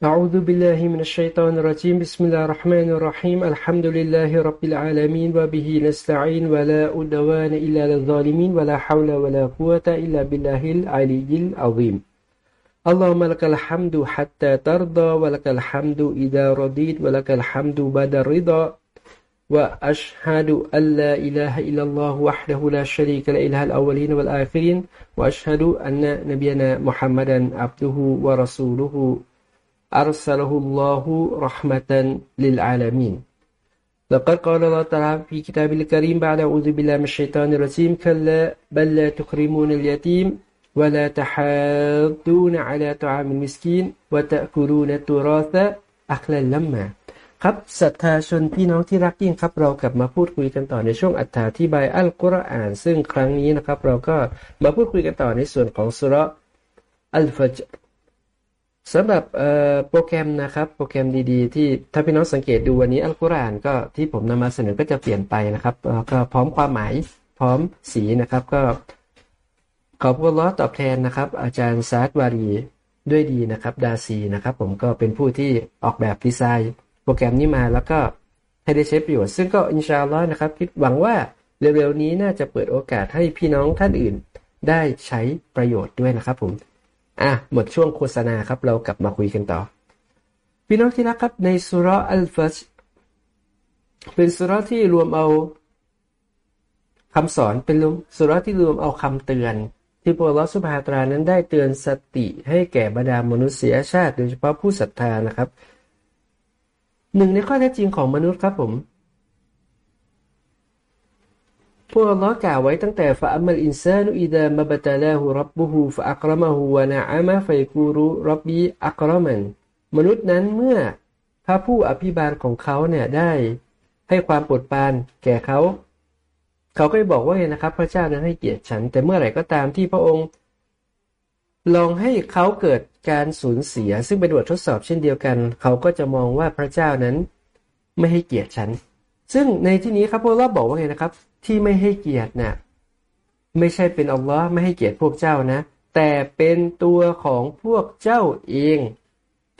أعوذ بالله من الشيطان الرجيم. بسم الله الرحمن الرحيم. الحمد لله رب العالمين وبه نستعين ولا أدوان إلا للظالمين ولا حول ولا قوة إلا بالله العلي العظيم. اللهم لك الحمد حتى ترضى ولك الحمد إذا رضيت ولك الحمد بعد الرضا. وأشهد أن لا إله إلا الله وحده لا شريك له إله الأولين والآخرين. وأشهد أن نبينا محمدا عبده ورسوله. أرسله الله رحمة للعالمين لقد قال الله تعالى في كتاب الكريم بعد أعوذ بالله من الشيطان الرجيم كلا بل لا تكرمون اليتيم ولا تحاضون على طعام المسكين وتأكلون التراث أكلا لما ครับศรัทธาชนพี่น้องที่รักยิ่งครับเรากลับมาพูดคุยกันต่อในช่วงอัถาธิบายอัลกุรอาน ซึ่งครั้งนี้นะครับ เราก็มาพูดคุยกันต่อในส่วนของสุรอัลฟัจ สำหรับโปรแกรมนะครับ โปรแกรมดี ๆ ที่ถ้าพี่น้องสังเกตดูวันนี้อัลกุรอานก็ที่ผมนำมาเสนอก็จะเปลี่ยนไปนะครับก็พร้อมความหมายพร้อมสีนะครับก็ขอบคุณล้อตอบแทนนะครับ อาจารย์ซาดวารีด้วยดีนะครับดาซีนะครับ ผมก็เป็นผู้ที่ออกแบบดีไซน์โปรแกรมนี้มาแล้วก็ให้ได้ใช้ประโยชน์ ซึ่งก็อินชาอัลลอฮ์นะครับคิดหวังว่าเร็วๆนี้น่าจะเปิดโอกาสให้พี่น้องท่านอื่น ได้ใช้ประโยชน์ด้วยนะครับผม อะหมดช่วงโฆษณาครับ เรากลับมาคุยกันต่อ พี่น้องที่รักครับในสุรอัลฟัชเป็นสุรที่รวมเอาคำสอนเป็นสุรที่รวมเอาคำเตือน ที่พระลอสุภาตรานั้นได้เตือนสติให้แก่บรรดามนุษยชาติ โดยเฉพาะผู้ศรัทธานะครับหนึ่งในข้อเท็จจริงของมนุษย์ครับผม พวกเรากล่าวไว้ตั้งแต่ฟะอัมมัลอินซานุอิดามะบตะลาหูรับบุฮูฟะอักรมะฮูวะนะอะมะฟัยกูรุรับบีอักรมันมนุษย์นั้นเมื่อพระผู้อภิบาลของเขาเนี่ยได้ให้ความโปรดปรานแก่เขา เขาก็บอกว่าไงนะครับ พระเจ้านั้นให้เกียรติฉัน แต่เมื่อไหร่ก็ตามที่พระองค์ ลองให้เขาเกิดการสูญเสีย ซึ่งเป็นบททดสอบเช่นเดียวกัน เขาก็จะมองว่าพระเจ้านั้นไม่ให้เกียรติฉัน ซึ่งในที่นี้ครับพระเราบอกว่าไงนะครับ ที่ไม่ให้เกียรตินะ่ะไม่ใช่เป็นอัลลอฮ์ไม่ให้เกียรติพวกเจ้านะ แต่เป็นตัวของพวกเจ้าเอง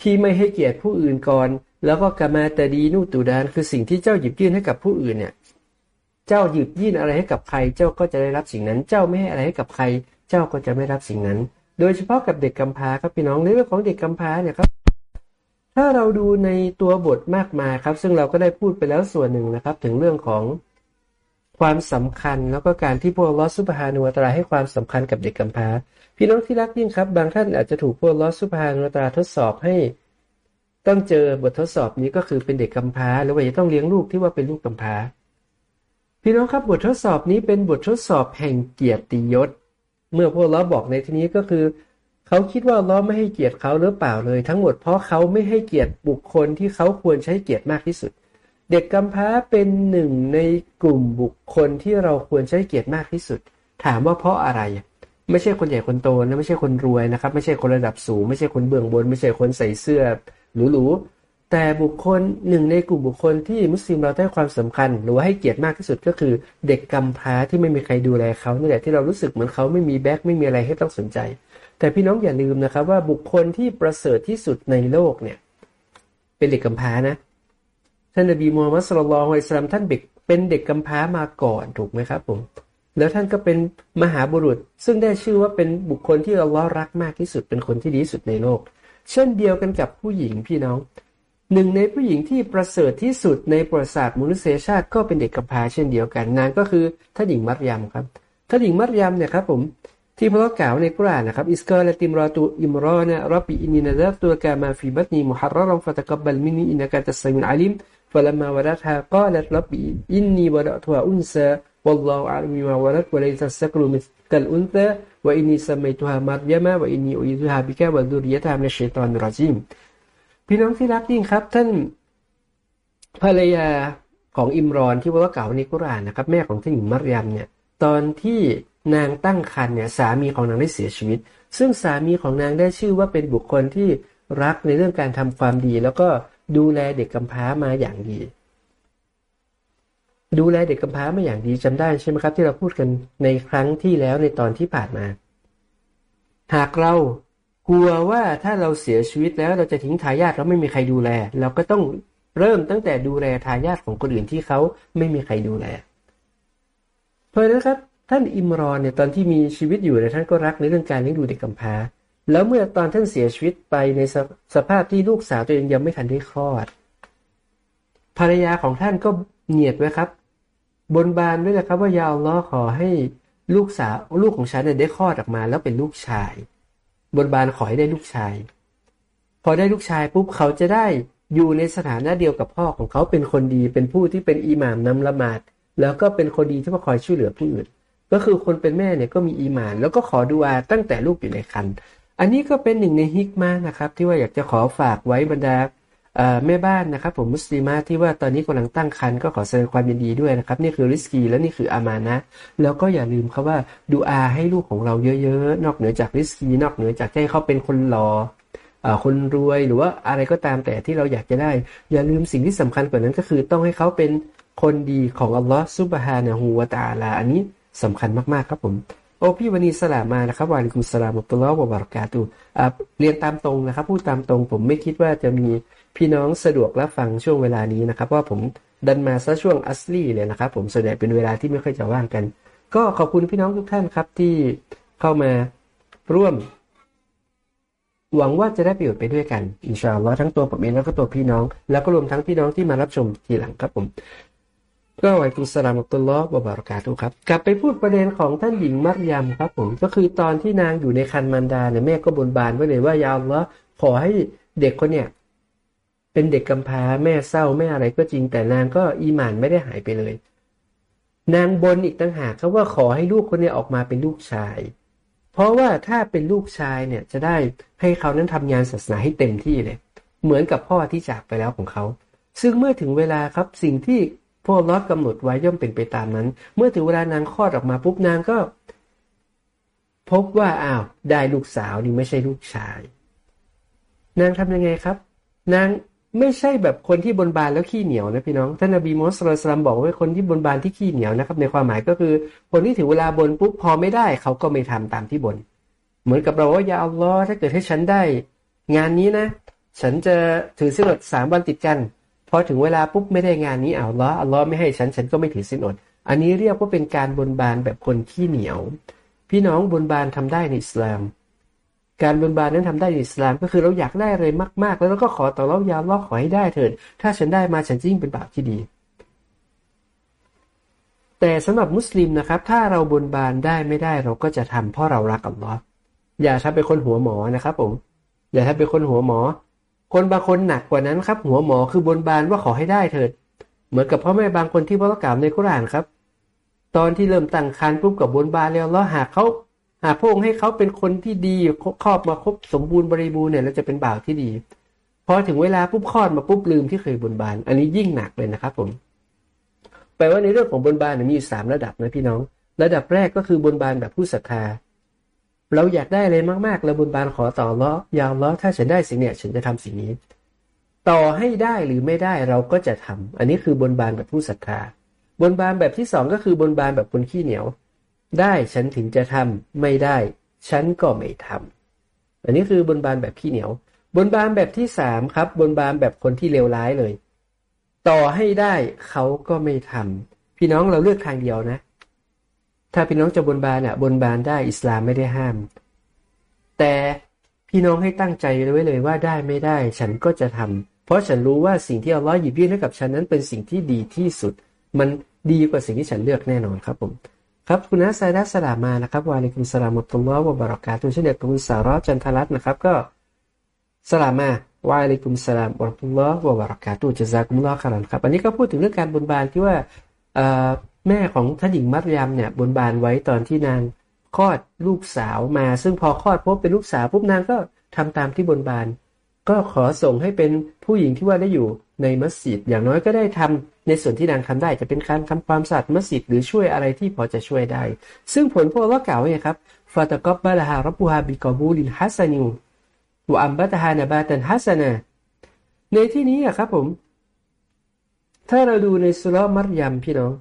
ที่ไม่ให้เกียรติผู้อื่นก่อน แล้วก็กามาตดีนูตูดานคือสิ่งที่เจ้าหยิบยื่นให้กับผู้อื่นเนี่ย เจ้าหยิบยื่นอะไรให้กับใคร เจ้าก็จะได้รับสิ่งนั้น เจ้าไม่ให้อะไรให้กับใคร เจ้าก็จะไม่รับสิ่งนั้น โดยเฉพาะกับเด็กกำพร้าครับพี่น้องในเรื่องของเด็กกำพร้าเนี่ยครับถ้าเราดูในตัวบทมากมายครับ ซึ่งเราก็ได้พูดไปแล้วส่วนหนึ่งนะครับ ถึงเรื่องของ ความสำคัญแล้วก็การที่พวกลอสุภานุวตราให้ความสำคัญกับเด็กกำพร้า พี่น้องที่รักยิ่งครับ บางท่านอาจจะถูกพวกลอสุภานุวตราทดสอบให้ต้องเจอบททดสอบนี้ก็คือเป็นเด็กกำพร้าหรือว่าจะต้องเลี้ยงลูกที่ว่าเป็นลูกกำพร้า พี่น้องครับบททดสอบนี้เป็นบททดสอบแห่งเกียรติยศ เมื่อพวกล้อบอกในที่นี้ก็คือเขาคิดว่าล้อไม่ให้เกียรติเขาหรือเปล่าเลย ทั้งหมดเพราะเขาไม่ให้เกียรติบุคคลที่เขาควรใช้เกียรติมากที่สุด เด็กกำพร้าเป็นหนึ่งในกลุ่มบุคคลที่เราควรใช้เกียรติมากที่สุด ถามว่าเพราะอะไร ไม่ใช่คนใหญ่คนโตนะไม่ใช่คนรวยนะครับ ไม่ใช่คนระดับสูง ไม่ใช่คนเบื้องบน ไม่ใช่คนใส่เสื้อหรูๆแต่บุคคลหนึ่งในกลุ่มบุคคลที่มุสลิมเราให้ความสำคัญ หรือว่าให้เกียรติมากที่สุดก็คือเด็กกำพร้าที่ไม่มีใครดูแลเขานี่แหละที่เรารู้สึกเหมือนเขาไม่มีแบ็คไม่มีอะไรให้ต้องสนใจ แต่พี่น้องอย่าลืมนะครับว่าบุคคลที่ประเสริฐที่สุดในโลกเนี่ย เป็นเด็กกำพร้านะ ท่านนบีมูฮัมมัดสุลลัลฮุอะลัยฮิสลามท่านเด็กเป็นเด็กกำพร้ามาก่อนถูกไหมครับผม แล้วท่านก็เป็นมหาบุรุษ ซึ่งได้ชื่อว่าเป็นบุคคลที่อัลลอฮ์รักมากที่สุดเป็นคนที่ดีสุดในโลก เช่นเดียวกันกับผู้หญิงพี่น้องหนึ่งในผู้หญิงที่ประเสริฐที่สุดในประวัติศาสตร์มนุษยชาติก็เป็นเด็กกำพร้าเช่นเดียวกันนางก็คือท่านหญิงมัรยัมครับท่านหญิงมัรยัมเนี่ยครับผม ที่พระกล่าวในกุรานนะครับอิสกาลติมรอตูอิมรานะรับบิอินนินาซาตุกามาฟีบัตนีมุฮัรรอรฟะตะกับบลมินีอินกาตัสมินอาลิมฟะลัมมาวะรัตฮากาลัตรับบิอินนีวะดัตฮาอุนซาวัลลอฮุอาลมีมาวะรัตวะลัยซัสซักลุมิสกัลอุนซาวะอินนีสัมัยตุฮะมาดยามะวะอินนีอุยซุฮะบิกะวะดุริยะตามในชัยตอนรอจิมพี่น้องที่รักยิ่งครับ ท่านภรรยาของอิมรอนที่ว่ากล่าวในกุรานนะครับ แม่ของท่านหญิงมารยมเนี่ย ตอนที่ นางตั้งครรภ์เนี่ยสามีของนางได้เสียชีวิต ซึ่งสามีของนางได้ชื่อว่าเป็นบุคคลที่รักในเรื่องการทำความดี แล้วก็ดูแลเด็กกำพร้ามาอย่างดี ดูแลเด็กกำพร้ามาอย่างดีจำได้ใช่ไหมครับ ที่เราพูดกันในครั้งที่แล้วในตอนที่ผ่านมา หากเรากลัวว่าถ้าเราเสียชีวิตแล้วเราจะทิ้งทายาทเราไม่มีใครดูแล เราก็ต้องเริ่มตั้งแต่ดูแลทายาทของคนอื่นที่เขาไม่มีใครดูแล เพราะนั้นครับ ท่านอิมรอนเนี่ยตอนที่มีชีวิตอยู่เนี่ยท่านก็รักในเรื่องการเลี้ยงดูเด็กกำพร้า แล้วเมื่อตอนท่านเสียชีวิตไปในสสภาพที่ลูกสาวตัวเองยังไม่ทันได้คลอด ภรรยาของท่านก็เหนียดไว้ครับ บนบานด้วยนะครับว่ายาอัลลอขอให้ลูกสาวลูกของฉันเนี่ยได้คลอดออกมา แล้วเป็นลูกชาย บนบานขอให้ได้ลูกชาย พอได้ลูกชายปุ๊บเขาจะได้อยู่ในสถานะเดียวกับพ่อของเขาเป็นคนดีเป็นผู้ที่เป็นอิหม่ามนำละหมาด แล้วก็เป็นคนดีที่มาคอยช่วยเหลือผู้อื่น ก็คือคนเป็นแม่เนี่ยก็มีอีหมาน แล้วก็ขอดูอาตั้งแต่ลูกอยู่ในครรภ์อันนี้ก็เป็นหนึ่งในฮิกมานะครับ ที่ว่าอยากจะขอฝากไว้บรรดาแม่บ้านนะครับ ผมมุสลิมาที่ว่าตอนนี้กำลังตั้งครรภ์ก็ขอแสดงความยินดีด้วยนะครับ นี่คือริสกีและนี่คืออามานะ แล้วก็อย่าลืมครับว่าดูอาให้ลูกของเราเยอะๆ นอกเหนือจากริสกีนอกเหนือจากให้เขาเป็นคนหล่อคนรวยหรือว่าอะไรก็ตามแต่ที่เราอยากจะได้ อย่าลืมสิ่งที่สำคัญกว่านั้นก็คือต้องให้เขาเป็นคนดีของอัลลอฮ์ซุบฮานะฮูวาตาลาอันนี้ สำคัญมากๆครับผมโอ้พี่วันนี้สลามานะครับวาลิกุมสลามุตุลลอฮ์วบารกาตุเรียนตามตรงนะครับ พูดตามตรง ผมไม่คิดว่าจะมีพี่น้องสะดวกรับฟังช่วงเวลานี้นะครับว่าผมดันมาซะช่วงอัสลีเลยนะครับ ผมส่วนใหญ่เป็นเวลาที่ไม่ค่อยจะว่างกัน ก็ขอบคุณพี่น้องทุกท่านครับที่เข้ามาร่วม หวังว่าจะได้ประโยชน์ไปด้วยกันอินชาอัลลอฮ์ทั้งตัวผมเองแล้วก็ตัวพี่น้อง แล้วก็รวมทั้งพี่น้องที่มารับชมทีหลังครับผม ก็ไว้กุสลามุตุลลอฮ์บาบารกาตุครับ กลับไปพูดประเด็นของท่านหญิงมักยมครับผมก็คือตอนที่นางอยู่ในคันมันดาเนี่ยแม่ก็บนบานไว้เลยว่ายาอัลลอขอให้เด็กคนเนี่ย เป็นเด็กกำพร้าแม่เศร้าแม่อะไรก็จริง แต่นางก็อีหมานไม่ได้หายไปเลย นางบนอีกต่างหากเขาว่าขอให้ลูกคนนี้ออกมาเป็นลูกชาย เพราะว่าถ้าเป็นลูกชายเนี่ย จะได้ให้เขานั้นทำงานศาสนาให้เต็มที่เลย เหมือนกับพ่อที่จากไปแล้วของเขา ซึ่งเมื่อถึงเวลาครับสิ่งที่ พ่อรอดกำหนดไว้ย่อมเป็นไปตามนั้น เมื่อถึงเวลานางคลอดออกมาปุ๊บนางก็ พบว่าอ้าวได้ลูกสาวนี่ไม่ใช่ลูกชาย นางทำยังไงครับ นางไม่ใช่แบบคนที่บนบานแล้วขี้เหนียวนะพี่น้อง ท่านอบีมุสลิมบอกว่าคนที่บนบานที่ขี้เหนียวนะครับ ในความหมายก็คือ คนที่ถึงเวลาบนปุ๊บพอไม่ได้ เขาก็ไม่ทำตามที่บน เหมือนกับเราว่าอย่าอัลลอฮ์ถ้าเกิดให้ฉันได้ งานนี้นะ ฉันจะถือสินอดสามวันติดกัน พอถึงเวลาปุ๊บไม่ได้งานนี้อัลลออัลลอฮ์ไม่ให้ฉันฉันก็ไม่ถือสินอด อันนี้เรียกว่าเป็นการบนบานแบบคนขี้เหนียว พี่น้องบนบานทำได้ในอิสลาม การบนบานนั้นทำได้ในอิสลาม ก็คือเราอยากได้อะไรมาก ๆ แล้วเราก็ขอต่อเรายาลอกขอให้ได้เถิด ถ้าฉันได้มาฉันยิ่งเป็นบาปที่ดี แต่สำหรับมุสลิมนะครับ ถ้าเราบนบานได้ไม่ได้เราก็จะทำเพราะเรารักอัลลอฮ์อย่าทำเป็นคนหัวหมอนะครับผมอย่าทำเป็นคนหัวหมอ คนบางคนหนักกว่านั้นครับ หัวหมอคือบนบานว่าขอให้ได้เถิด เหมือนกับพ่อแม่บางคนที่พระกล่าวในกุรานครับ ตอนที่เริ่มตั้งครรภ์ปุ๊บกับบนบานแล้วเราหากเขาหากพระองค์ให้เขาเป็นคนที่ดีครอบมาครบสมบูรณ์บริบูรณ์เนี่ยเราจะเป็นบ่าวที่ดีพอถึงเวลาปุ๊บคลอดมาปุ๊บลืมที่เคยบนบาน อันนี้ยิ่งหนักเลยนะครับผมแปลว่าในเรื่องของบนบานมีอยู่สามระดับนะพี่น้อง ระดับแรกก็คือบนบานแบบผู้ศรัทธา เราอยากได้อะไรมากๆเราบนบานขอต่อล้อยาวล้อถ้าฉันได้สิ่งเนี้ยฉันจะทำสิ่งนี้ ต่อให้ได้หรือไม่ได้เราก็จะทำอันนี้คือบนบานแบบผู้ศรัทธาบนบานแบบที่สองก็คือบนบานแบบคนขี้เหนียว ได้ฉันถึงจะทำไม่ได้ ฉันก็ไม่ทำอันนี้คือบนบานแบบขี้เหนียว บนบานแบบที่สามครับ บนบานแบบคนที่เลวร้ายเลย ต่อให้ได้เขาก็ไม่ทำพี่น้องเราเลือกทางเดียวนะ ถ้าพี่น้องจะบนบานเนี่ยบนบานได้อิสลามไม่ได้ห้าม แต่พี่น้องให้ตั้งใจไว้เลยว่าได้ไม่ได้ ฉันก็จะทำเพราะฉันรู้ว่าสิ่งที่อัลลอฮ์หยิบยื่นให้กับฉันนั้นเป็นสิ่งที่ดีที่สุด มันดีกว่าสิ่งที่ฉันเลือกแน่นอนครับผม ครับคุณนัสไซดัสสลามานะครับวาลิกุมสลามุตุลลอฮ์วะบารักาตุเช่นเดียวกับคุณสารจันทรัตนะครับก็สลามาวาลิกุมสลามวะตุลลอฮ์วะบารักาตุจะซากุมลอฮ์ขรันครับอันนี้ก็พูดถึงเรื่องการบนบานที่ว่า แม่ของท่านหญิงมัตยามเนี่ยบนบานไว้ตอนที่นางคลอดลูกสาวมา ซึ่งพอคลอดพบเป็นลูกสาวปุ๊บนางก็ทำตามที่บนบาน ก็ขอส่งให้เป็นผู้หญิงที่ว่าได้อยู่ในมัสยิดอย่างน้อยก็ได้ทำในส่วนที่นางทำได้จะเป็นการทำความสะอาดมัสยิดหรือช่วยอะไรที่พอจะช่วยได้ ซึ่งผลพวกเรากล่าวไว้ครับฟาตกอบบาลาฮารับบูฮาบิกอบูลินฮัสซานิวอัมบัตฮานาบาตันฮัสซานาในที่นี้อะครับผม ถ้าเราดูในสุลมัรยมพี่น้อง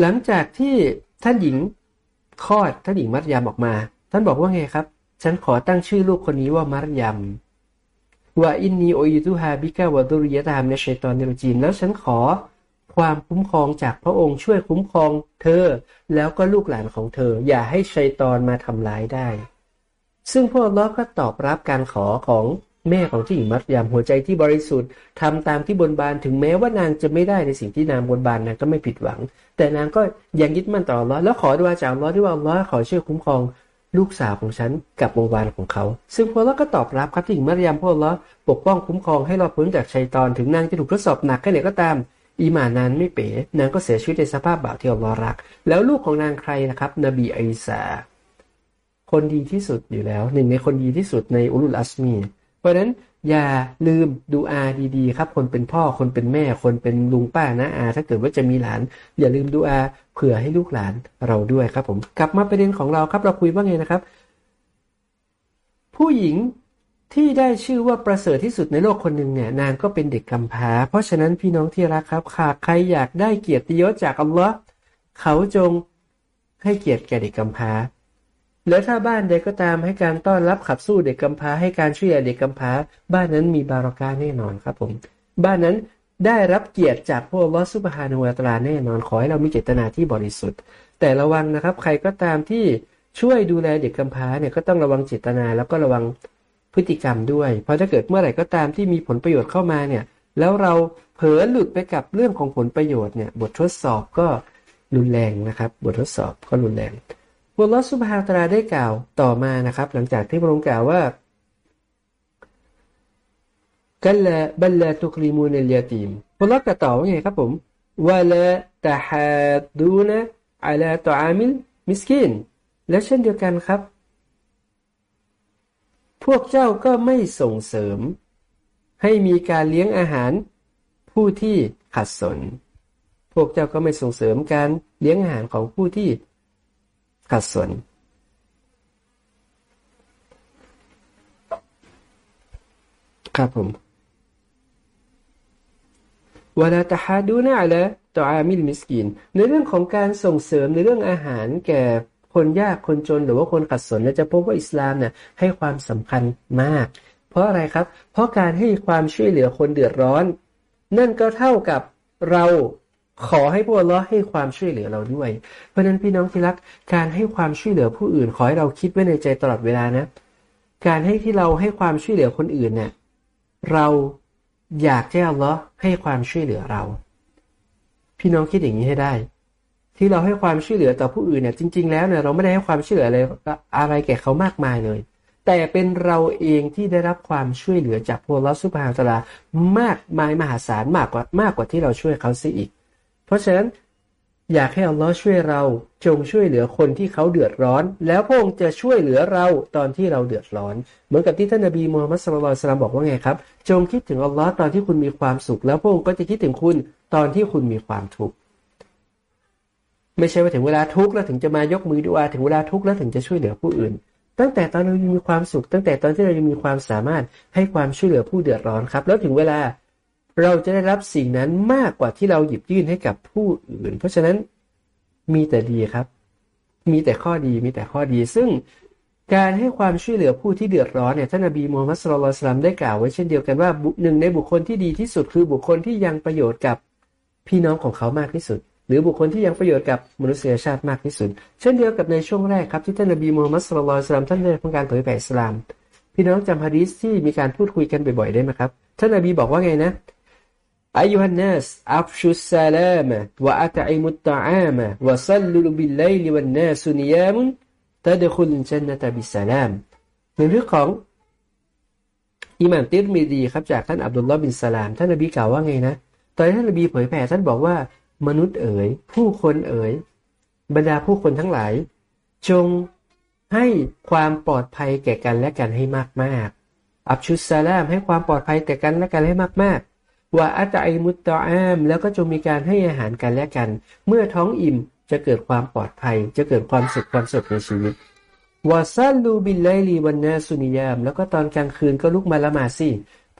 หลังจากที่ท่านหญิงคลอดท่านหญิงมัรยามออกมา ท่านบอกว่าไงครับ ฉันขอตั้งชื่อลูกคนนี้ว่ามัรยามว่าอินนีโอยิตุฮาบิกาวะดุริยะตามในชัยตอนเนรจีนแล้วฉันขอความคุ้มครองจากพระองค์ช่วยคุ้มครองเธอ แล้วก็ลูกหลานของเธอ อย่าให้ชัยตอนมาทำร้ายได้ ซึ่งพวกล้อก็ตอบรับการขอของ แม่ของที่หญิงมัดยามหัวใจที่บริสุทธิ์ทำตามที่บนบานถึงแม้ว่านางจะไม่ได้ในสิ่งที่นางบนบานนางก็ไม่ผิดหวัง แต่นางก็ยังยึดมั่นต่อล้อแล้วขอด้วยจากล้อที่ว่าล้อขอช่วยคุ้มครอง ลูกสาวของฉันกับบงบานของเขา ซึ่งพวกล้อก็ตอบรับครับที่หญิงมัดยามพวกล้อปกป้องคุ้มครองให้เราพ้นจากชัยตอนถึงนางจะถูกทดสอบหนักแค่ไหนก็ตามอีมานานไม่เป๋ นางก็เสียชีวิตในสภาพบาปที่อัลลอฮ์รัก แล้วลูกของนางใครนะครับ นบีอิสาคนดีที่สุดอยู่แล้ว หนึ่งในคนดีที่สุดในอุลุลอัสมี ราะฉะนั้นอย่าลืมดูอาดีๆ ครับ คนเป็นพ่อคนเป็นแม่ คนเป็นลุงป้านะอา ถ้าเกิดว่าจะมีหลาน อย่าลืมดูอาเผื่อให้ลูกหลานเราด้วยครับ ผมกลับมาประเด็นของเราครับ เราคุยว่าไงนะครับ ผู้หญิงที่ได้ชื่อว่าประเสริฐที่สุดในโลกคนหนึ่งเนี่ย นางก็เป็นเด็กกำพร้า เพราะฉะนั้นพี่น้องที่รักครับหากใครอยากได้เกียรติยศจากอัลลอฮ์เขาจงให้เกียรติแก่เด็กกำพร้า แล้วถ้าบ้านใดก็ตามให้การต้อนรับขับสู้เด็กกำพร้าให้การช่วยเหลือเด็กกำพร้า บ้านนั้นมีบารอกาแน่นอนครับผม บ้านนั้นได้รับเกียรติจากพวกลอสุบฮานุวาตราแน่นอนขอให้เรามีเจตนาที่บริสุทธิ์ แต่ระวังนะครับ ใครก็ตามที่ช่วยดูแลเด็กกำพร้าเนี่ยก็ต้องระวังเจตนาแล้วก็ระวังพฤติกรรมด้วย เพราะถ้าเกิดเมื่อไหร่ก็ตามที่มีผลประโยชน์เข้ามาเนี่ย แล้วเราเผลอหลุดไปกับเรื่องของผลประโยชน์เนี่ย บททดสอบก็รุนแรงนะครับ บททดสอบก็รุนแรง บทลอสุภาตราได้กล่าวต่อมานะครับ หลังจากที่พระองค์กล่าวว่าكلا بل لا تكرمون اليتيمพระลอกต่อว่าไงครับผมولا تحاضون على طعام المسكينและเช่นเดียวกันครับ พวกเจ้าก็ไม่ส่งเสริม ให้มีการเลี้ยงอาหาร ผู้ที่ขัดสน พวกเจ้าก็ไม่ส่งเสริมการเลี้ยงอาหารของผู้ที่ ขัดสนครับผมวลาตฮาดูนะอะละต่ออามิลมิสกินในเรื่องของการส่งเสริมในเรื่องอาหารแก่คนยากคนจนหรือว่าคนขัดสนเราจะพบว่าอิสลามเนี่ยให้ความสำคัญมาก เพราะอะไรครับ เพราะการให้ความช่วยเหลือคนเดือดร้อน นั่นก็เท่ากับเรา ขอให้พวกเราให้ความช่วยเหลือเราด้วย เพราะนั้นพี่น้องที่รัก การให้ความช่วยเหลือผู้อื่น ขอให้เราคิดไว้ในใจตลอดเวลานะ การให้ที่เราให้ความช่วยเหลือคนอื่นเนี่ยเราอยากให้อัลลอฮ์ให้ความช่วยเหลือเรา พี่น้องคิดอย่างนี้ให้ได้ ที่เราให้ความช่วยเหลือต่อผู้อื่นเนี่ยจริง ๆ แล้วเนี่ยเราไม่ได้ให้ความช่วยเหลืออะไรอะไรแก่เขามากมายเลย แต่เป็นเราเองที่ได้รับความช่วยเหลือจากพวกลอสุภาตลามากมายมหาศาลมากกว่ามากกว่าที่เราช่วยเขาซิอีก ราะฉะนั้นอยากให้อัลลอฮ์ช่วยเราจงช่วยเหลือคนที่เขาเดือดร้อน แล้วพระองค์จะช่วยเหลือเราตอนที่เราเดือดร้อน เหมือนกับที่ท่านนบีมูฮัมมัดสุลลัลสลามบอกว่าไงครับ จงคิดถึงอัลลอฮ์ตอนที่คุณมีความสุข แล้วพระองค์ก็จะคิดถึงคุณตอนที่คุณมีความทุกข์ไม่ใช่ว่าถึงเวลาทุกข์แล้วถึงจะมายกมือดูอาถึงเวลาทุกข์แล้วถึงจะช่วยเหลือผู้อื่น ตั้งแต่ตอนเรายังมีความสุข ตั้งแต่ตอนที่เรายังมีความสามารถให้ความช่วยเหลือผู้เดือดร้อนครับ แล้วถึงเวลา เราจะได้รับสิ่งนั้นมากกว่าที่เราหยิบยื่นให้กับผู้อื่น เพราะฉะนั้นมีแต่ดีครับ มีแต่ข้อดีมีแต่ข้อดี ซึ่งการให้ความช่วยเหลือผู้ที่เดือดร้อนเนี่ยท่านอบีมูฮัมมัดสุลลัลสลามได้กล่าวไว้เช่นเดียวกันว่าหนึ่งในบุคคลที่ดีที่สุดคือบุคคลที่ยังประโยชน์กับพี่น้องของเขามากที่สุด หรือบุคคลที่ยังประโยชน์กับมนุษยชาติมากที่สุด เช่นเดียวกับในช่วงแรกครับที่ท่านนบีมูฮัมมัดสุลลัลสลามท่านได้ทำการเผยแผ่อิสลาม พี่น้องจำฮะดีษที่มีการพูดคุยกันบ่อยๆได้ไหมครับท่านนบีบอกว่าไงนะ อายุฮันนัสอัฟชุสซาลามะวะอัตอิมุตตะอามะวะซัลลุบิลไลลิวันนาสุนิยามุนตะดคุลจันนตบิสลามในเรื่องของอิหม่ามติรมีดีครับจากท่านอับดุลลอฮ์บินสลาม ท่านนบีกล่าวว่าไงนะตอนท่านนบีเผยแผ่ท่านบอกว่ามนุษย์เอ๋ย ผู้คนเอ๋ย บรรดาผู้คนทั้งหลาย จงให้ความปลอดภัยแก่กันและกันให้มากๆ อับชุสซาลามให้ความปลอดภัยแก่กันและกันให้มากๆ ว่าอัตไอมุตตออามแล้วก็จงมีการให้อาหารกันและกัน เมื่อท้องอิ่มจะเกิดความปลอดภัย จะเกิดความสุขความสุขในชีวิตوصلوا بالليل والناس نيام แล้วก็ตอนกลางคืนก็ลุกมาละหมาดสิ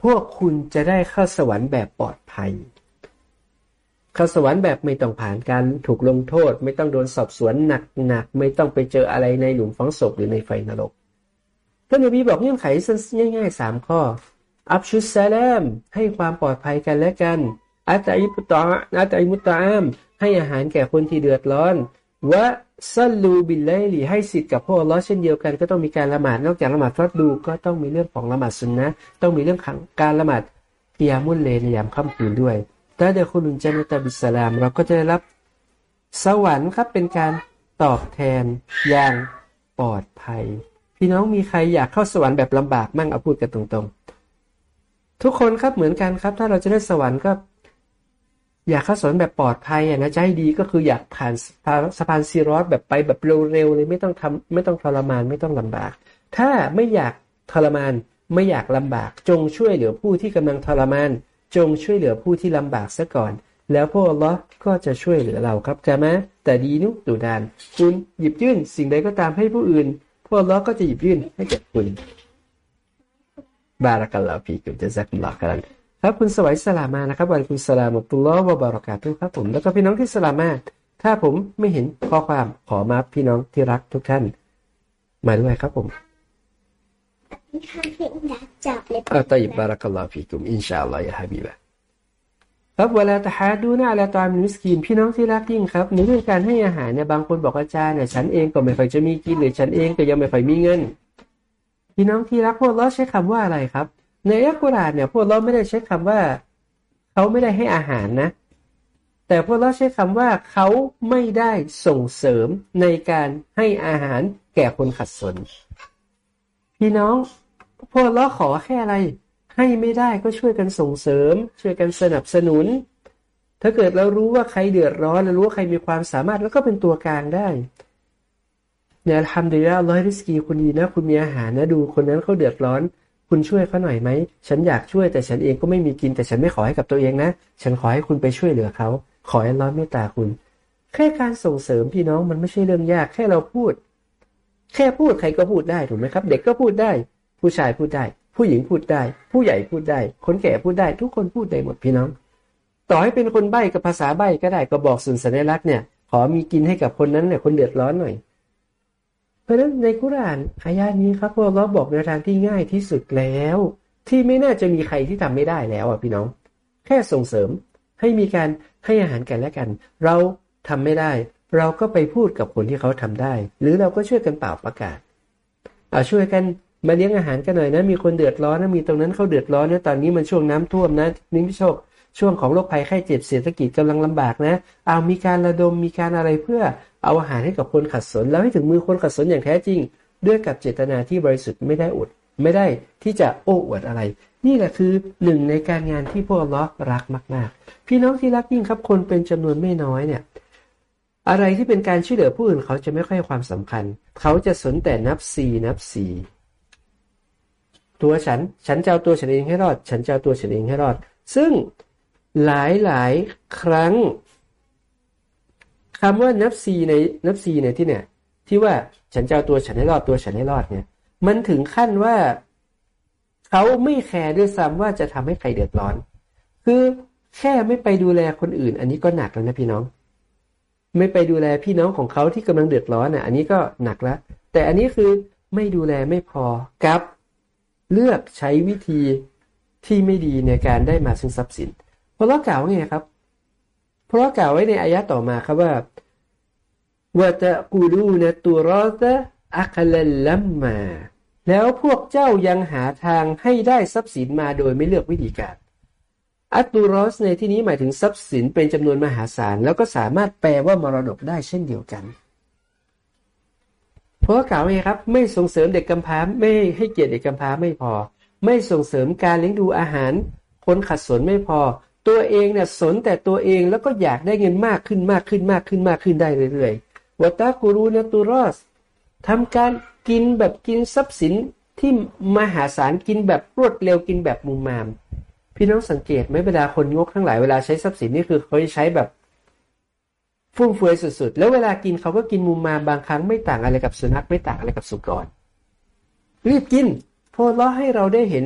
พวกคุณจะได้เข้าสวรรค์แบบปลอดภัย เข้าสวรรค์แบบไม่ต้องผ่านการถูกลงโทษ ไม่ต้องโดนสอบสวนหนักๆไม่ต้องไปเจออะไรในหลุมฝังศพหรือในไฟนรกท่านนบีบอกเงื่อนไขง่ายๆสามข้อ أفشوا السلامให้ความปลอดภัยกันและกันأطعموا الط أطعموا الطعامให้อาหารแก่คนที่เดือดร้อนوصلوا بالليلให้สิทธิ์กับพระองค์ลอฮฺเช่นเดียวกันก็ต้องมีการละหมาดนอกจากละหมาดฟัรฎูก็ต้องมีเรื่องของละหมาดสุนนะต้องมีเรื่องของการละหมาดกิยามุลลัยล์ในยามค่ำคืนด้วยتدخلوا الجنة بسلام เราก็จะได้รับสวรรค์ครับเป็นการตอบแทนอย่างปลอดภัย พี่น้องมีใครอยากเข้าสวรรค์แบบลำบากมั่งเอาพูดกันตรงๆ ทุกคนครับเหมือนกันครับ ถ้าเราจะได้สวรรค์ก็ อยากเข้าสวรรค์แบบปลอดภัยอะนะใจดีก็คืออยากผ่านสะพานซีรอสแบบไปแบบเร็วๆเลยไม่ต้องทำไม่ต้องทรมานไม่ต้องลำบาก ถ้าไม่อยากทรมานไม่อยากลำบาก จงช่วยเหลือผู้ที่กำลังทรมาน จงช่วยเหลือผู้ที่ลำบากซะก่อน แล้วพวกอัลลอฮ์ก็จะช่วยเหลือเราครับจะมแต่ดีนุดูดาน คุณหยิบยื่นสิ่งใดก็ตามให้ผู้อื่น พวกอัลลอฮ์ก็จะหยิบยื่นให้แก่คุณ บารักัลลอฮ์ฟีกุจะซักลอกันครับคุณสวัยสลามานะครับวันคุณสลามุตุลลอฮ์วะบารักาตุครับผมแล้วก็พี่น้องที่สลามาถ้าผมไม่เห็นข้อความขอมาพี่น้องที่รักทุกท่าน มาด้วยครับผมค่ะพี่ดักจับเลยอ่าตยิบบารักัลลอฮฺฟิกุมอินชาอัลลอฮฺยาฮะบีบะครับเวลาตะฮาดูนะอะไรตอนมิสกีนพี่น้องที่รักยิ่งครับในเรื่องการให้อาหารเนี่ยบางคนบอกอาจารย์เนี่ยฉันเองก็ไม่ค่อยจะมีกินหรือฉันเองก็ยังไม่ค่อยมีเงิน พี่น้องที่รักพวกเราใช้คำว่าอะไรครับ ในอัลกุรอานเนี่ยพวกเราไม่ได้ใช้คำว่า เขาไม่ได้ให้อาหารนะ แต่พวกเราใช้คำว่าเขาไม่ได้ส่งเสริมในการให้อาหารแก่คนขัดสน พี่น้องพวกเราขอแค่อะไร ให้ไม่ได้ก็ช่วยกันส่งเสริม ช่วยกันสนับสนุน ถ้าเกิดเรารู้ว่าใครเดือดร้อนเรารู้ว่าใครมีความสามารถแล้วก็เป็นตัวกลางได้ เนี่ยทำดีแล้วร้อยริสกีคุณดีนะคุณมีอาหารนะดูคนนั้นเขาเดือดร้อน คุณช่วยเขาหน่อยไหม ฉันอยากช่วยแต่ฉันเองก็ไม่มีกิน แต่ฉันไม่ขอให้กับตัวเองนะ ฉันขอให้คุณไปช่วยเหลือเขา ขอให้ร้อนเมตตาคุณ แค่การส่งเสริมพี่น้องมันไม่ใช่เรื่องยากแค่เราพูด แค่พูดใครก็พูดได้ถูกไหมครับ เด็กก็พูดได้ ผู้ชายพูดได้ ผู้หญิงพูดได้ ผู้ใหญ่พูดได้ คนแก่พูดได้ ทุกคนพูดได้หมดพี่น้อง ต่อให้เป็นคนใบ้กับภาษาใบ้ก็ได้ก็บอกสุนสัญลักษณ์เนี่ยขอมีกินให้กับคนนั้นเนี่ยคนเดือดร้อนหน่อย เพราะฉะนั้นในคุรานอายานี้ครับพวกเราบอกในทางที่ง่ายที่สุดแล้ว ที่ไม่น่าจะมีใครที่ทำไม่ได้แล้วอะพี่น้อง แค่ส่งเสริมให้มีการให้อาหารกันและกัน เราทำไม่ได้ เราก็ไปพูดกับคนที่เขาทำได้ หรือเราก็ช่วยกันเป่าประกาศเอาช่วยกันมาเลี้ยงอาหารกันหน่อยนะ มีคนเดือดร้อนนะมีตรงนั้นเขาเดือดร้อนนะตอนนี้มันช่วงน้ำท่วมนะนิ่พี่โชคช่วงของโรคภัยไข้เจ็บเศรษฐกิจกำลังลำบากนะ เอามีการระดมมีการอะไรเพื่อ เอาอาหารให้กับคนขัดสนแล้วให้ถึงมือคนขัดสนอย่างแท้จริง ด้วยกับเจตนาที่บริสุทธิ์ไม่ได้อดไม่ได้ที่จะโอ้อวดอะไร นี่แหละคือหนึ่งในการงานที่พวกเรารักมากๆ พี่น้องที่รักยิ่งครับคนเป็นจำนวนไม่น้อยเนี่ยอะไรที่เป็นการช่วยเหลือผู้อื่นเขาจะไม่ค่อยความสำคัญ เขาจะสนแต่นับสี่นับสี่ตัวฉัน ฉันจะเอาตัวฉันเองให้รอด ฉันจะเอาตัวฉันเองให้รอด ซึ่งหลายหลายครั้ง คำว่านับซีในนับซีในที่เนี่ย ที่ว่าฉันจะเอาตัวฉันให้รอดตัวฉันให้รอดเนี่ย มันถึงขั้นว่าเขาไม่แคร์ด้วยซ้ำว่าจะทำให้ใครเดือดร้อน คือแค่ไม่ไปดูแลคนอื่น อันนี้ก็หนักแล้วนะพี่น้อง ไม่ไปดูแลพี่น้องของเขาที่กำลังเดือดร้อนอะ อันนี้ก็หนักแล้ว แต่อันนี้คือไม่ดูแลไม่พอกับเลือกใช้วิธีที่ไม่ดีในการได้มาซึ่งทรัพย์สินเพราะเรากล่าวว่าไงครับ เพราะกล่าวไว้ในอายะต่อมาครับว่าวะตะกูลูนตุรอตะอัคลลัมมา แล้วพวกเจ้ายังหาทางให้ได้ทรัพย์สินมาโดยไม่เลือกวิธีการ อัตูรอสในที่นี้หมายถึงทรัพย์สินเป็นจำนวนมหาศาล แล้วก็สามารถแปลว่ามรดกได้เช่นเดียวกัน เพราะกล่าวไงครับ ไม่ส่งเสริมเด็กกำพร้าไม่ให้เกียรติเด็กกำพร้าไม่พอ ไม่ส่งเสริมการเลี้ยงดูอาหาร คนขัดสนไม่พอ ตัวเองเนี่ยสนแต่ตัวเองแล้วก็อยากได้เงินมากขึ้นมากขึ้นมากขึ้นมากขึ้นได้เรื่อยๆวัตากูรูนตูรอสทำการกินแบบกินทรัพย์สินที่มหาศาลกินแบบรวดเร็วกินแบบมุมมาม พี่น้องสังเกตไหมเวลาคนงกทั้งหลายเวลาใช้ทรัพย์สินนี่คือเขาใช้แบบฟุ่มเฟือยสุดๆ แล้วเวลากินเขาก็กินมุมมาบางครั้งไม่ต่างอะไรกับสุนัขไม่ต่างอะไรกับสุกร รีบกินเพอล้อให้เราได้เห็น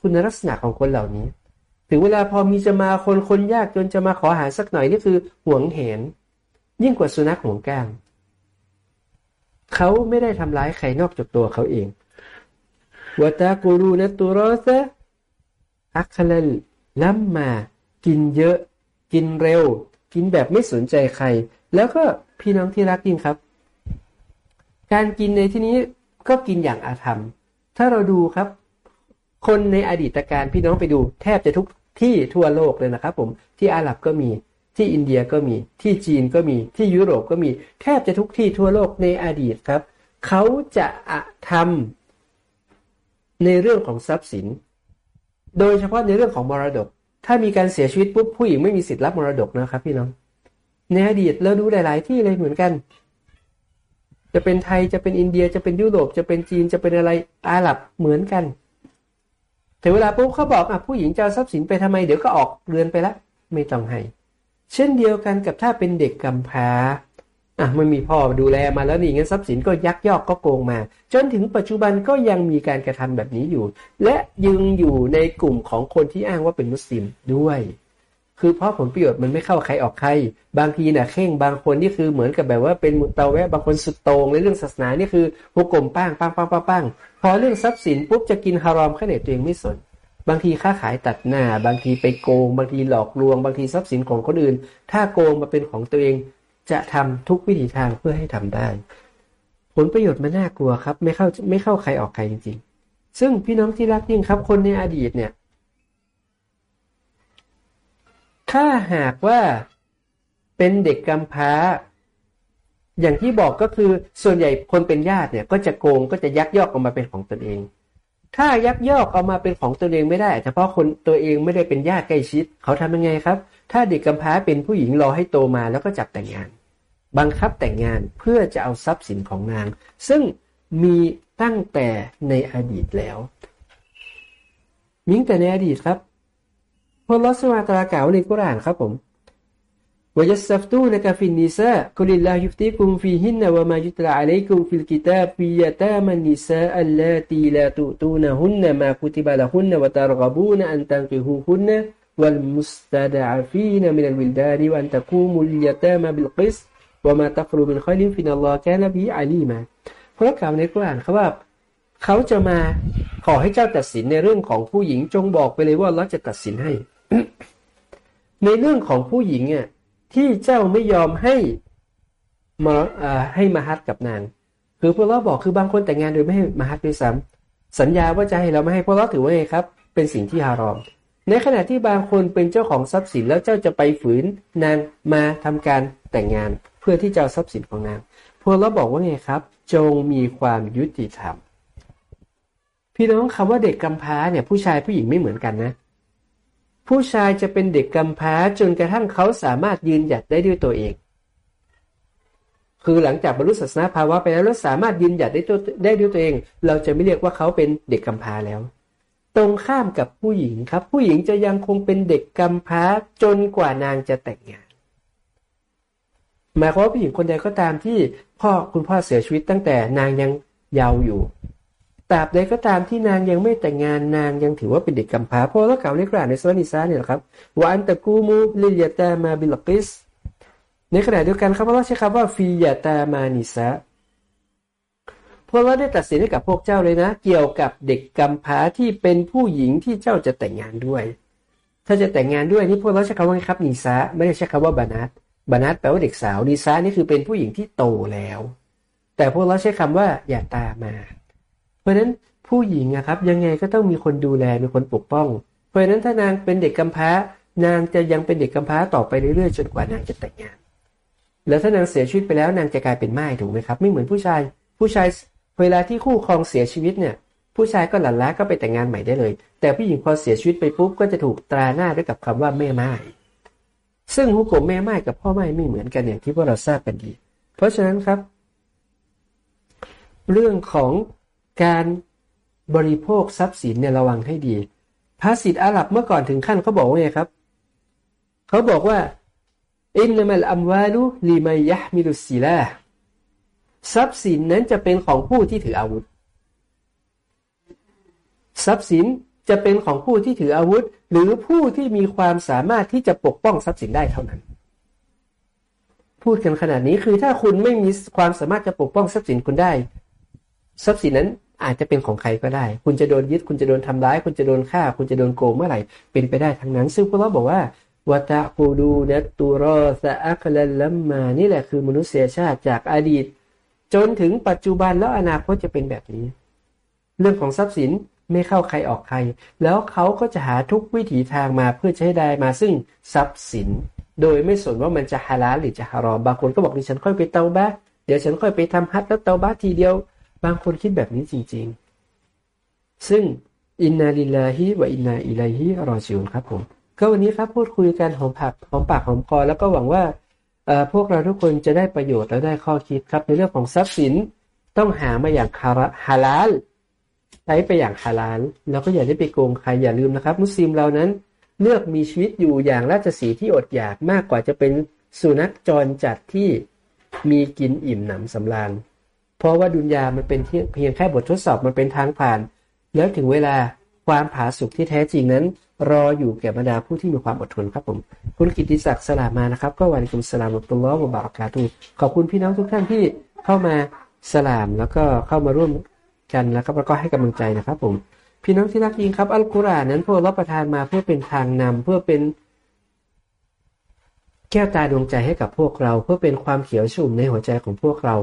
คุณลักษณะของคนเหล่านี้ ถึงเวลาพอมีจะมาคนคนยากจนจะมาขอหาสักหน่อยนี่คือหวงเห็น ยิ่งกว่าสุนัขหวงแก้งเขาไม่ได้ทำร้ายใครนอกจากตัวเขาเองวตากูรูนตุรอซะอัคลันล้ำมา กินเยอะ กินเร็ว กินแบบไม่สนใจใคร แล้วก็พี่น้องที่รักยิ่งครับ การกินในที่นี้ก็กินอย่างอาธรรม ถ้าเราดูครับ คนในอดีตการพี่น้องไปดูแทบจะทุก ที่ทั่วโลกเลยนะครับ ผมที่อาหรับก็มีที่อินเดียก็มีที่จีนก็มีที่ยุโรปก็มีแทบจะทุกที่ทั่วโลกในอดีตครับเขาจะทำในเรื่องของทรัพย์สิน โดยเฉพาะในเรื่องของมรดก ถ้ามีการเสียชีวิตปุ๊บผู้หญิงไม่มีสิทธิ์รับมรดกนะครับพี่น้องในอดีตเราดูหลาย ๆ ที่เลยเหมือนกัน จะเป็นไทยจะเป็นอินเดียจะเป็นยุโรปจะเป็นจีนจะเป็นอะไรอาหรับเหมือนกัน ถึงเวลาปุ๊บเขาบอกอะผู้หญิงจะเอาทรัพย์สินไปทำไมเดี๋ยวก็ออกเรือนไปแล้วไม่ต้องให้ เช่นเดียวกันกับถ้าเป็นเด็กกำพร้าอะมันมีพ่อดูแลมาแล้วนี่งั้นทรัพย์สินก็ยักยอกก็โกงมา จนถึงปัจจุบันก็ยังมีการกระทำแบบนี้อยู่ และยังอยู่ในกลุ่มของคนที่อ้างว่าเป็นมุสลิมด้วย คือเพราะผลประโยชน์มันไม่เข้าใครออกใคร บางทีนะ่ะเข่งบางคนนี่คือเหมือนกับแบบว่าเป็นมุตเตแวะบางคนสุดโตงในเรื่องศาสนานี่คือหุกกลมป้างป้างป้างป้างป้างพอเรื่องทรัพย์สินปุ๊บจะกินฮารอมแค่ไหนตัวเองไม่สน บางทีค้าขายตัดหน้า บางทีไปโกง บางทีหลอกลวง บางทีทรัพย์สินของคนอื่น ถ้าโกงมาเป็นของตัวเองจะทำทุกวิถีทางเพื่อให้ทำได้ ผลประโยชน์มันน่ากลัวครับ ไม่เข้าไม่เข้าใครออกใครจริง ๆ ซึ่งพี่น้องที่รักยิ่งครับ คนในอดีตเนี่ย ถ้าหากว่าเป็นเด็กกำพร้า อย่างที่บอกก็คือส่วนใหญ่คนเป็นญาติเนี่ย ก็จะโกงก็จะยักยอกออกมาเป็นของตนเอง ถ้ายักยอกเอามาเป็นของตนเองไม่ได้เฉพาะคนตัวเองไม่ได้เป็นญาติใกล้ชิด เขาทำยังไงครับ ถ้าเด็กกำพร้าเป็นผู้หญิงรอให้โตมาแล้วก็จับแต่งงาน บังคับแต่งงานเพื่อจะเอาทรัพย์สินของนาง ซึ่งมีตั้งแต่ในอดีตแล้ว มีตั้งแต่ในอดีตครับ พลอสมาตรากล่าวในกุรานครับผมวยัสซัฟตูนกาฟินนิซาคุลิลลาฮิฟติคุมฟีฮินนวะมายุตลาอะลัยคุมฟิลกิตาฟียะตามันนิซาอัลลาตีลาตุตูนหุนมาคุติบะละหุนนวะตารกบูนอันตังกิฮูหุนวัลมุสตาดาฟีนมินัลวิลดานีวันตะคูมุลยะตามบิลกิสวะมาตักรุมินคอลิมฟินัลลอฮ์แกนบีอาลีมาพระก่าวในกุรานครับว่าเขาจะมาขอให้เจ้าตัดสินในเรื่องของผู้หญิงจงบอกไปเลยว่าเราจะตัดสินให้ ในเรื่องของผู้หญิงอะที่เจ้าไม่ยอมให้มาให้มะฮัรกับนาง คือพวกเราบอกคือบางคนแต่งงานโดยไม่ให้มะฮัรด้วยซ้ำสัญญาว่าจะให้เราไม่ให้พวกเราถือว่าไงครับ เป็นสิ่งที่ฮารอม ในขณะที่บางคนเป็นเจ้าของทรัพย์สินแล้วเจ้าจะไปฝืนนางมาทำการแต่งงานเพื่อที่จะเอาทรัพย์สินของนางพวกเราบอกว่าไงครับ จงมีความยุติธรรมพี่น้องคำว่าเด็กกำพร้าเนี่ยผู้ชายผู้หญิงไม่เหมือนกันนะ ผู้ชายจะเป็นเด็กกำพร้าจนกระทั่งเขาสามารถยืนหยัดได้ด้วยตัวเอง คือหลังจากบรรลุศาสนาภาวะไปแล้วแล้วสามารถยืนหยัดได้ตัวได้ด้วยตัวเอง เราจะไม่เรียกว่าเขาเป็นเด็กกำพร้าแล้ว ตรงข้ามกับผู้หญิงครับ ผู้หญิงจะยังคงเป็นเด็กกำพร้าจนกว่านางจะแต่งงานหมายความว่าผู้หญิงคนใดก็ตามที่พ่อคุณพ่อเสียชีวิตตั้งแต่นางยังเยาว์อยู่ ตราบใดก็ตามที่นางยังไม่แต่งงานนางยังถือว่าเป็นเด็กกำพร้าเพราะว่าเก่าในกราในสุนิซาเนี่ยแหละครับว่าอันตะกูมูลิยาตามาบิลกิสในขณะเดียวกันครับเราใช้คำว่าฟียาตามานิซาเพราะว่าได้ตัดสินให้กับพวกเจ้าเลยนะ เกี่ยวกับเด็กกำพร้าที่เป็นผู้หญิงที่เจ้าจะแต่งงานด้วย ถ้าจะแต่งงานด้วยนี่พวกเราใช้คำว่าครับนิซาไม่ได้ใช้คำว่าบานัตบานัตแปลว่าเด็กสาวนิซานี่คือเป็นผู้หญิงที่โตแล้ว แต่พวกเราใช้คำว่าอย่าตามา เพราะฉะนั้นผู้หญิงอะครับยังไงก็ต้องมีคนดูแลมีคนปกป้อง เพราะฉะนั้นถ้านางเป็นเด็กกำพร้านางจะยังเป็นเด็กกำพร้าต่อไปเรื่อยๆจนกว่านางจะแต่งงาน แล้วถ้านางเสียชีวิตไปแล้วนางจะกลายเป็นไม้ถูกไหมครับ ไม่เหมือนผู้ชาย ผู้ชายเวลาที่คู่ครองเสียชีวิตเนี่ย ผู้ชายก็หลั่นล้าก็ไปแต่งงานใหม่ได้เลย แต่ผู้หญิงพอเสียชีวิตไปปุ๊บก็จะถูกตราหน้าด้วยกับคำว่าแม่ไม้ซึ่งหุกกแม่ไม้กับพ่อไม้ไม่เหมือนกันอย่างที่พวกเราทราบกันดี เพราะฉะนั้นครับ เรื่องของ การบริโภคทรัพย์สินเนี่ยระวังให้ดี ภาษิตอาหรับเมื่อก่อนถึงขั้นเขาบอกว่าไงครับ เขาบอกว่าอินนามัลอัมวาลุลีมายะมิลุสีลาทรัพย์สินนั้นจะเป็นของผู้ที่ถืออาวุธ ทรัพย์สินจะเป็นของผู้ที่ถืออาวุธ หรือผู้ที่มีความสามารถที่จะปกป้องทรัพย์สินได้เท่านั้น พูดกันขนาดนี้คือถ้าคุณไม่มีความสามารถจะปกป้องทรัพย์สินคุณได้ ทรัพย์สินนั้น อาจจะเป็นของใครก็ได้ คุณจะโดนยึด คุณจะโดนทำร้าย คุณจะโดนฆ่า คุณจะโดนโกงเมื่อไหร่ เป็นไปได้ทั้งนั้น ซึ่งพระเราบอกว่าวตะกูดูเนตูรอสะอัคลลลัมมา นี่แหละคือมนุษยชาติจากอดีต จนถึงปัจจุบันแล้วอนาคตจะเป็นแบบนี้ เรื่องของทรัพย์สินไม่เข้าใครออกใคร แล้วเขาก็จะหาทุกวิถีทางมาเพื่อใช้ได้มาซึ่งทรัพย์สิน โดยไม่สนว่ามันจะฮาลาลหรือจะฮารอมบางคนก็บอกดิฉันค่อยไปเตาบ้าเดี๋ยวฉันค่อยไปทำฮัทแล้วเตาบ้าทีเดียว บางคนคิดแบบนี้จริง ๆ ซึ่งอินนาลิลาฮิวะอินนาอิลัยฮิรอจิอุนครับผมก็วันนี้ครับพูดคุยกันหอมผักหอมปากหอมคอแล้วก็หวังว่าพวกเราทุกคนจะได้ประโยชน์และได้ข้อคิดครับในเรื่องของทรัพย์สินต้องหามาอย่างฮาลาลใช้ไปอย่างฮาลาลแล้วก็อย่าได้ไปโกงใครอย่าลืมนะครับ มุสลิมเรานั้นเลือกมีชีวิตอยู่อย่างราชสีที่อดอยากมากกว่าจะเป็นสุนัขจรจัดที่มีกินอิ่มหนำสำราญ เพราะว่าดุนยามันเป็นเพียงแค่บททดสอบมันเป็นทางผ่าน แล้วถึงเวลาความผาสุกที่แท้จริงนั้น รออยู่แก่บรรดาผู้ที่มีความอดทนครับผม คุณกิติศักดิ์สลามานะครับ ก็วันกุมสลามอัตุลลอฮฺบารักาตุขอบคุณพี่น้องทุกท่านที่เข้ามาสลามแล้วก็เข้ามาร่วมกันแล้วก็ก็ให้กำลังใจนะครับผม พี่น้องที่รักยิ่งครับ อัลกุรอานนั้นพวกรับประทานมาเพื่อเป็นทางนำเพื่อเป็นแก้วตาดวงใจให้กับพวกเรา เพื่อเป็นความเขียวชุ่มในหัวใจของพวกเรา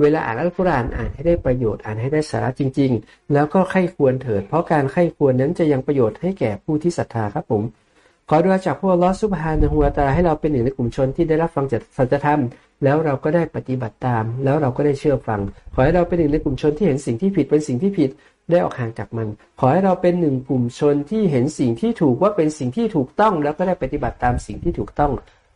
เวลาอ่านอัลกุรอานอ่านให้ได้ประโยชน์อ่านให้ได้สาระจริง ๆ แล้วก็ไข้ควรเถิด เพราะการไข้ควรนั้นจะยังประโยชน์ให้แก่ผู้ที่ศรัทธาครับผม ขอดูอาจากพวกลอสุบฮานะฮัวตาให้เราเป็นหนึ่งในกลุ่มชนที่ได้รับฟังจากสัจธรรม แล้วเราก็ได้ปฏิบัติตาม แล้วเราก็ได้เชื่อฟัง ขอให้เราเป็นหนึ่งในกลุ่มชนที่เห็นสิ่งที่ผิดเป็นสิ่งที่ผิดได้ออกห่างจากมัน ขอให้เราเป็นหนึ่งกลุ่มชนที่เห็นสิ่งที่ถูกว่าเป็นสิ่งที่ถูกต้อง แล้วก็ได้ปฏิบัติตามสิ่งที่ถูกต้อง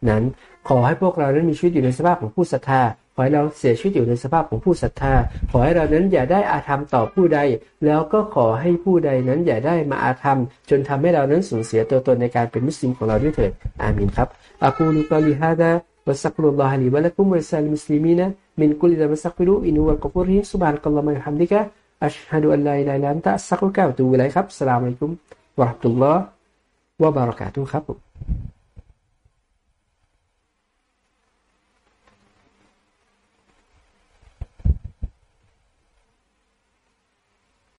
นั้น ขอให้พวกเรานั้นมีชีวิตอยู่ในสภาพของผู้ศรัทธา ขอให้เราเสียชีวิตอยู่ในสภาพของผู้ศรัทธา ขอให้เรานั้นอย่าได้อาธรรมต่อผู้ใด แล้วก็ขอให้ผู้ใดนั้นอย่าได้มาอาธรรม จนทำให้เรานั้นสูญเสียตัวตนในการเป็นมุสลิมของเราด้วยเถิดอามินครับอากูลุกาลิฮาดะวะสักรุลลอฮะลีวะลักุมวะซัลมุสลิมีนะมินกุลิดะมัสักฟิรุอินุวะกัฟุริสุบานกัลลอฮ์มะฮัมดิกะอัชฮะดุอัลลอฮิลาอิลันตะสักรุกะวตูวิไลครับสลามอะลัยกุมวะราะห์ตุลลอฮ์วะบารักาตุครับ